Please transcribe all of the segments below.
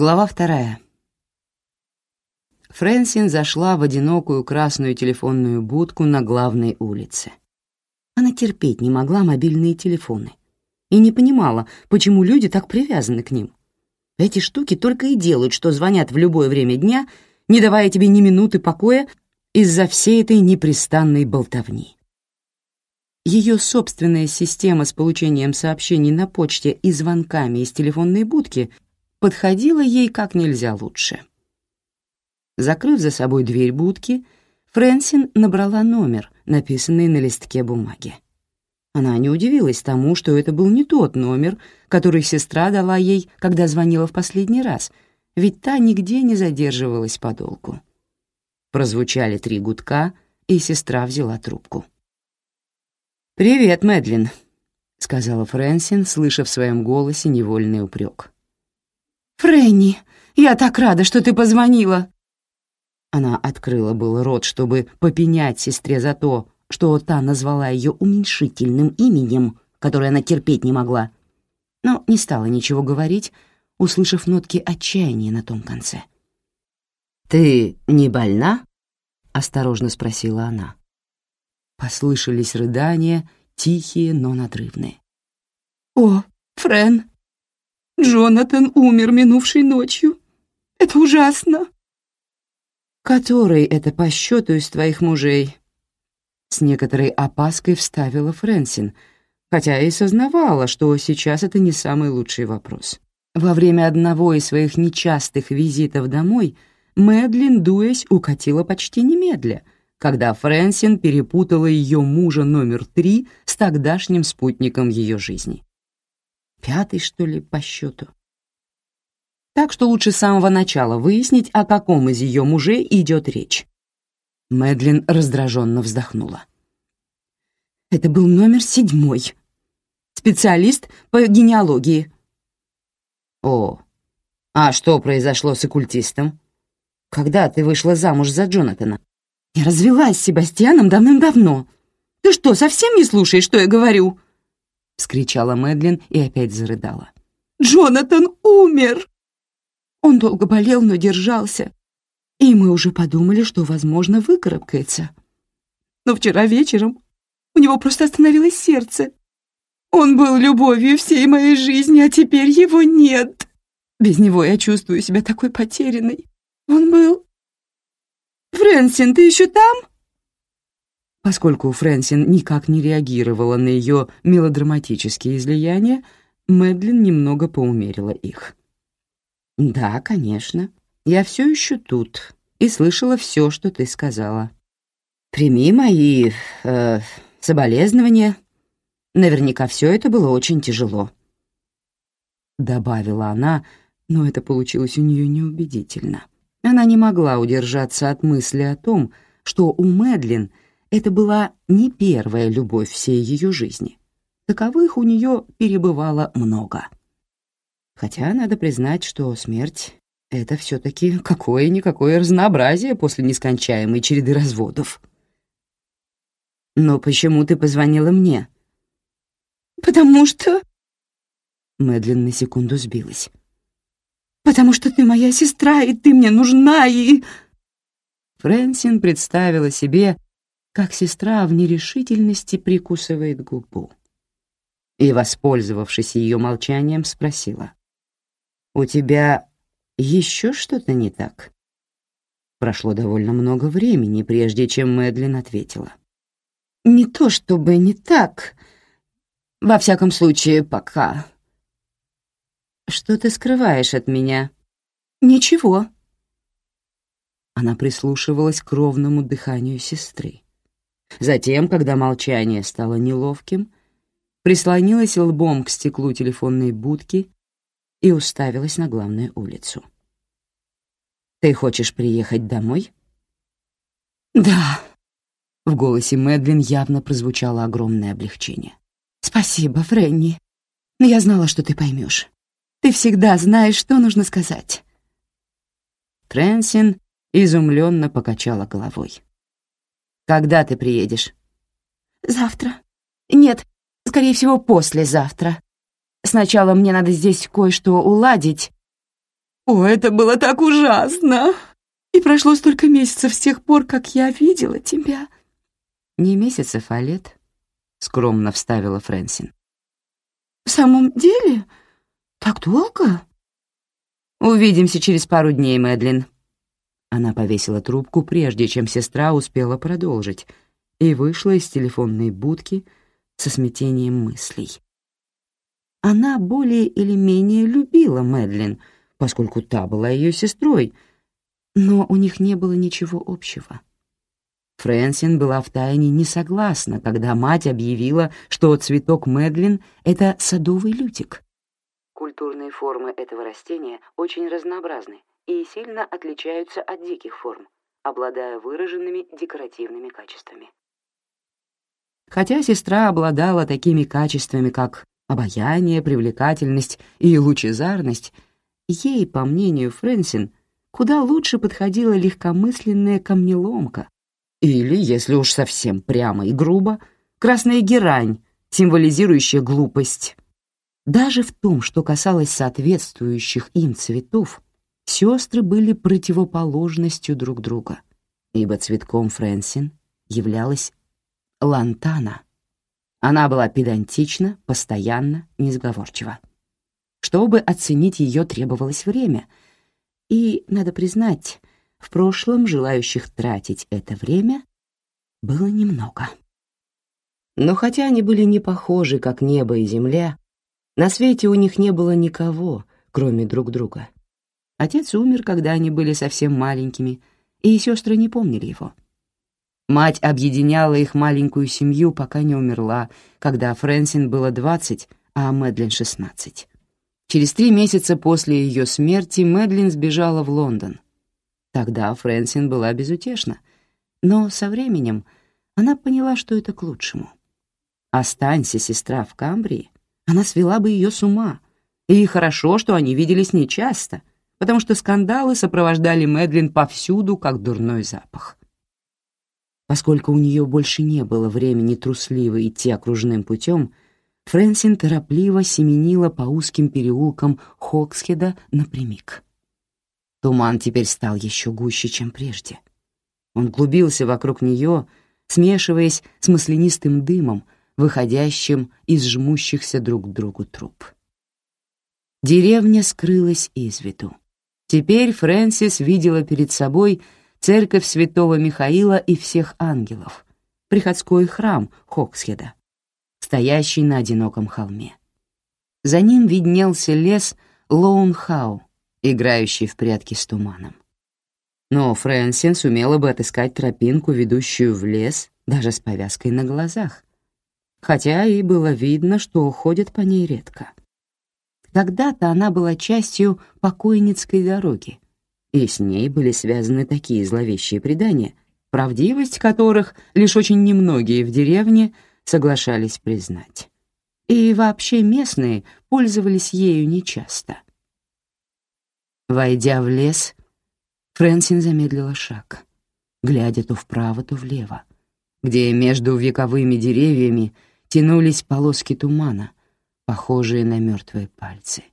Глава вторая. Фрэнсин зашла в одинокую красную телефонную будку на главной улице. Она терпеть не могла мобильные телефоны и не понимала, почему люди так привязаны к ним. Эти штуки только и делают, что звонят в любое время дня, не давая тебе ни минуты покоя из-за всей этой непрестанной болтовни. Ее собственная система с получением сообщений на почте и звонками из телефонной будки подходила ей как нельзя лучше. Закрыв за собой дверь будки, Фрэнсин набрала номер, написанный на листке бумаги. Она не удивилась тому, что это был не тот номер, который сестра дала ей, когда звонила в последний раз, ведь та нигде не задерживалась подолгу. Прозвучали три гудка, и сестра взяла трубку. «Привет, Мэдлин», — сказала Фрэнсин, слыша в своем голосе невольный упрек. «Фрэнни, я так рада, что ты позвонила!» Она открыла был рот, чтобы попенять сестре за то, что та назвала ее уменьшительным именем, которое она терпеть не могла, но не стала ничего говорить, услышав нотки отчаяния на том конце. «Ты не больна?» — осторожно спросила она. Послышались рыдания, тихие, но надрывные. «О, Френ, Джонатан умер минувшей ночью. Это ужасно. Который это по счету из твоих мужей? С некоторой опаской вставила Фрэнсин, хотя и сознавала, что сейчас это не самый лучший вопрос. Во время одного из своих нечастых визитов домой Мэдлин, дуясь, укатила почти немедля, когда Фрэнсин перепутала ее мужа номер три с тогдашним спутником ее жизни пятый, что ли, по счету. Так что лучше с самого начала выяснить, о каком из ее мужей идет речь. Мэдлин раздраженно вздохнула. Это был номер седьмой. Специалист по генеалогии. О, а что произошло с оккультистом? Когда ты вышла замуж за Джонатана? Я развелась с Себастьяном давным-давно. Ты что, совсем не слушаешь, что я говорю? — вскричала Мэдлин и опять зарыдала. «Джонатан умер!» Он долго болел, но держался, и мы уже подумали, что, возможно, выкарабкается. Но вчера вечером у него просто остановилось сердце. Он был любовью всей моей жизни, а теперь его нет. Без него я чувствую себя такой потерянной. Он был... Фрэнсин, ты еще там?» Поскольку Фрэнсин никак не реагировала на ее мелодраматические излияния, Мэдлин немного поумерила их. «Да, конечно. Я все еще тут и слышала все, что ты сказала. Прими мои э, соболезнования. Наверняка все это было очень тяжело». Добавила она, но это получилось у нее неубедительно. Она не могла удержаться от мысли о том, что у Мэдлин — это была не первая любовь всей ее жизни. Таковых у нее перебывало много. Хотя надо признать, что смерть — это все-таки какое-никакое разнообразие после нескончаемой череды разводов. «Но почему ты позвонила мне?» «Потому что...» Мэдлин на секунду сбилась. «Потому что ты моя сестра, и ты мне нужна, и...» Фрэнсин представила себе, как сестра в нерешительности прикусывает губу. И, воспользовавшись ее молчанием, спросила. «У тебя еще что-то не так?» Прошло довольно много времени, прежде чем Мэдлин ответила. «Не то чтобы не так. Во всяком случае, пока». «Что ты скрываешь от меня?» «Ничего». Она прислушивалась к ровному дыханию сестры. Затем, когда молчание стало неловким, прислонилась лбом к стеклу телефонной будки и уставилась на главную улицу. «Ты хочешь приехать домой?» «Да». В голосе Мэдлин явно прозвучало огромное облегчение. «Спасибо, Фрэнни. Я знала, что ты поймешь. Ты всегда знаешь, что нужно сказать». Трэнсин изумленно покачала головой. Когда ты приедешь? Завтра. Нет, скорее всего, послезавтра. Сначала мне надо здесь кое-что уладить. О, это было так ужасно! И прошло столько месяцев с тех пор, как я видела тебя. Не месяцев, а лет, — скромно вставила Фрэнсин. В самом деле? Так долго? Увидимся через пару дней, Мэдлин. Она повесила трубку, прежде чем сестра успела продолжить, и вышла из телефонной будки со смятением мыслей. Она более или менее любила Мэдлин, поскольку та была ее сестрой, но у них не было ничего общего. Фрэнсин была втайне не согласна, когда мать объявила, что цветок Мэдлин — это садовый лютик. Культурные формы этого растения очень разнообразны и сильно отличаются от диких форм, обладая выраженными декоративными качествами. Хотя сестра обладала такими качествами, как обаяние, привлекательность и лучезарность, ей, по мнению Фрэнсин, куда лучше подходила легкомысленная камнеломка или, если уж совсем прямо и грубо, красная герань, символизирующая глупость. Даже в том, что касалось соответствующих им цветов, сестры были противоположностью друг друга, ибо цветком Фрэнсин являлась лантана — она была педантична, постоянно, несговорчива. Чтобы оценить ее, требовалось время. И, надо признать, в прошлом желающих тратить это время было немного. Но хотя они были не похожи, как небо и земля, на свете у них не было никого, кроме друг друга. Отец умер, когда они были совсем маленькими, и сестры не помнили его. Мать объединяла их маленькую семью, пока не умерла, когда Фрэнсин было 20, а Мэдлин — 16. Через три месяца после ее смерти Мэдлин сбежала в Лондон. Тогда Фрэнсин была безутешна, но со временем она поняла, что это к лучшему. Останься сестра в Камбрии, она свела бы ее с ума, и хорошо, что они виделись нечасто, потому что скандалы сопровождали Мэдлин повсюду, как дурной запах. Поскольку у нее больше не было времени трусливо идти окружным путем, Фрэнсин торопливо семенила по узким переулкам Хоксхеда напрямик. Туман теперь стал еще гуще, чем прежде. Он глубился вокруг нее, смешиваясь с маслянистым дымом, выходящим из жмущихся друг к другу труб. Деревня скрылась из виду. Теперь Фрэнсис видела перед собой церковь святого Михаила и всех ангелов, приходской храм Хоксхеда, стоящий на одиноком холме. За ним виднелся лес Лоунхау, играющий в прятки с туманом. Но Фрэнсин сумела бы отыскать тропинку, ведущую в лес, даже с повязкой на глазах, хотя и было видно, что уходит по ней редко. Когда-то она была частью покойницкой дороги, и с ней были связаны такие зловещие предания, правдивость которых лишь очень немногие в деревне соглашались признать. И вообще местные пользовались ею нечасто. Войдя в лес, Фрэнсин замедлила шаг, глядя то вправо, то влево, где между вековыми деревьями тянулись полоски тумана, похожие на мертвые пальцы.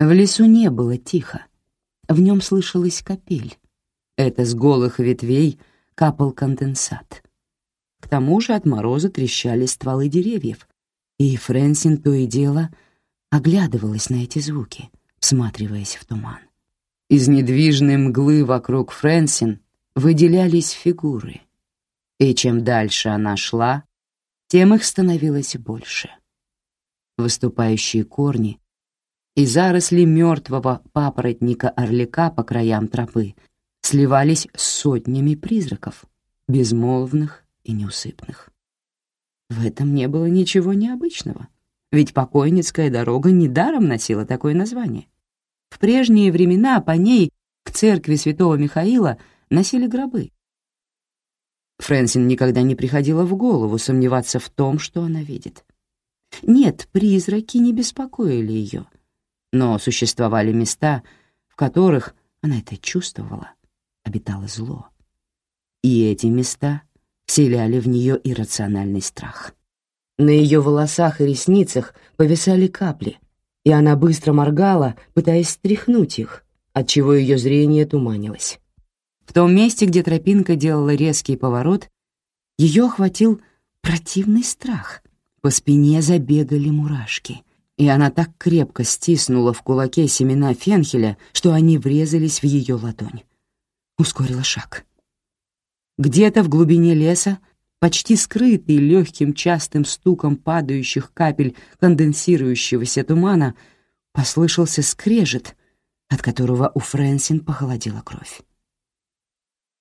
В лесу не было тихо, в нем слышалась капель. Это с голых ветвей капал конденсат. К тому же от мороза трещали стволы деревьев, и Фрэнсин то и дело оглядывалась на эти звуки, всматриваясь в туман. Из недвижной мглы вокруг Фрэнсин выделялись фигуры, и чем дальше она шла, тем их становилось больше. Выступающие корни и заросли мертвого папоротника-орлика по краям тропы сливались с сотнями призраков, безмолвных и неусыпных. В этом не было ничего необычного, ведь покойницкая дорога недаром носила такое название. В прежние времена по ней к церкви святого Михаила носили гробы. Фрэнсин никогда не приходила в голову сомневаться в том, что она видит. Нет, призраки не беспокоили ее — но существовали места, в которых, она это чувствовала, обитало зло. И эти места вселяли в нее иррациональный страх. На ее волосах и ресницах повисали капли, и она быстро моргала, пытаясь стряхнуть их, отчего ее зрение туманилось. В том месте, где тропинка делала резкий поворот, ее охватил противный страх. По спине забегали мурашки, и она так крепко стиснула в кулаке семена фенхеля, что они врезались в ее ладонь. Ускорила шаг. Где-то в глубине леса, почти скрытый легким частым стуком падающих капель конденсирующегося тумана, послышался скрежет, от которого у Фрэнсин похолодела кровь.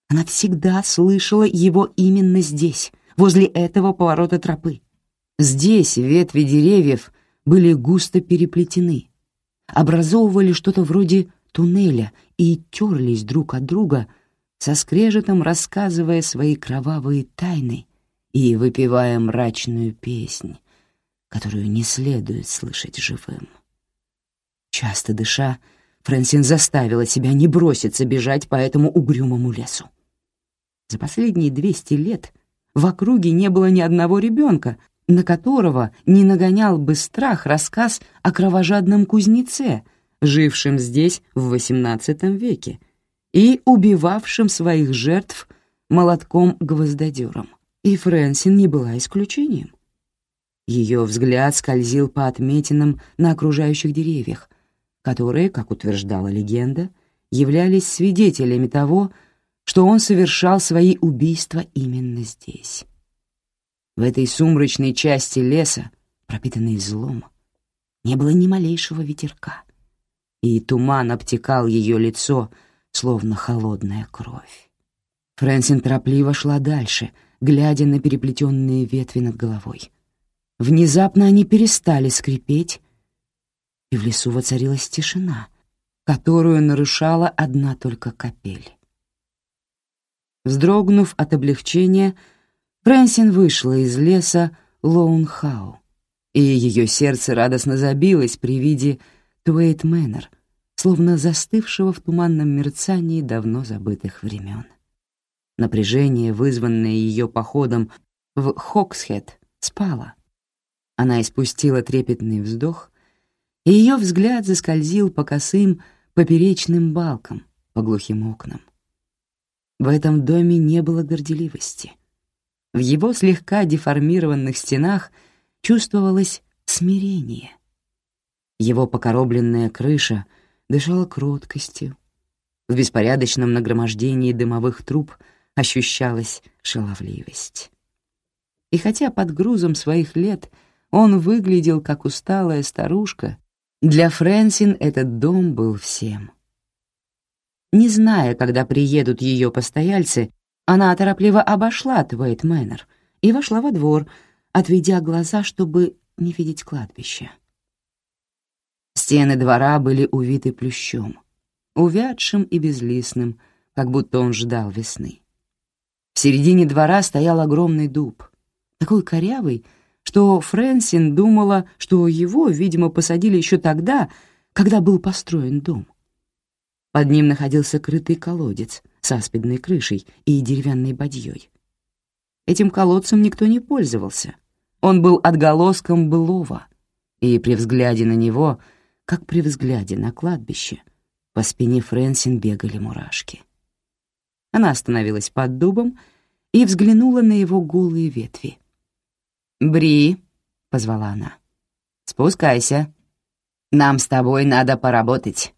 Она всегда слышала его именно здесь, возле этого поворота тропы. Здесь ветви деревьев были густо переплетены, образовывали что-то вроде туннеля и терлись друг от друга, со скрежетом рассказывая свои кровавые тайны и выпивая мрачную песнь, которую не следует слышать живым. Часто дыша, Фрэнсин заставила себя не броситься бежать по этому угрюмому лесу. За последние 200 лет в округе не было ни одного ребенка, на которого не нагонял бы страх рассказ о кровожадном кузнеце, жившем здесь в XVIII веке и убивавшем своих жертв молотком-гвоздодером. И Фрэнсин не была исключением. Ее взгляд скользил по отметинам на окружающих деревьях, которые, как утверждала легенда, являлись свидетелями того, что он совершал свои убийства именно здесь. В этой сумрачной части леса, пропитанной злом, не было ни малейшего ветерка, и туман обтекал ее лицо, словно холодная кровь. Фрэнсин торопливо шла дальше, глядя на переплетенные ветви над головой. Внезапно они перестали скрипеть, и в лесу воцарилась тишина, которую нарушала одна только капель. Вздрогнув от облегчения, Фрэнсин вышла из леса Лоунхау, и ее сердце радостно забилось при виде Туэйт Мэннер, словно застывшего в туманном мерцании давно забытых времен. Напряжение, вызванное ее походом в Хоксхед, спало. Она испустила трепетный вздох, и ее взгляд заскользил по косым поперечным балкам, по глухим окнам. В этом доме не было горделивости. В его слегка деформированных стенах чувствовалось смирение. Его покоробленная крыша дышала кроткостью. В беспорядочном нагромождении дымовых труб ощущалась шаловливость. И хотя под грузом своих лет он выглядел как усталая старушка, для Фрэнсин этот дом был всем — не зная, когда приедут ее постояльцы, она торопливо обошла Твейт Мэннер и вошла во двор, отведя глаза, чтобы не видеть кладбища. Стены двора были увиты плющом, увядшим и безлистным, как будто он ждал весны. В середине двора стоял огромный дуб, такой корявый, что Фрэнсин думала, что его, видимо, посадили еще тогда, когда был построен дом. Под ним находился крытый колодец с аспидной крышей и деревянной бадьей. Этим колодцем никто не пользовался. Он был отголоском былого, и при взгляде на него, как при взгляде на кладбище, по спине Фрэнсин бегали мурашки. Она остановилась под дубом и взглянула на его голые ветви. «Бри», — позвала она, — «спускайся. Нам с тобой надо поработать».